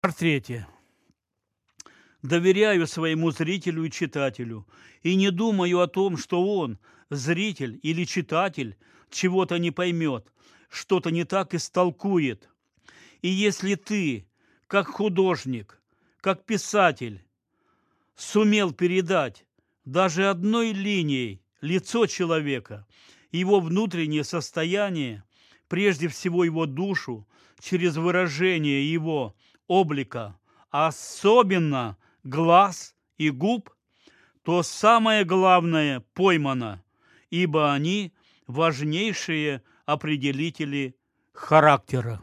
Третье. Доверяю своему зрителю и читателю и не думаю о том, что он, зритель или читатель, чего-то не поймет, что-то не так истолкует. И если ты, как художник, как писатель, сумел передать даже одной линией лицо человека, его внутреннее состояние, прежде всего его душу, через выражение его облика, а особенно глаз и губ, то самое главное поймано, ибо они важнейшие определители характера.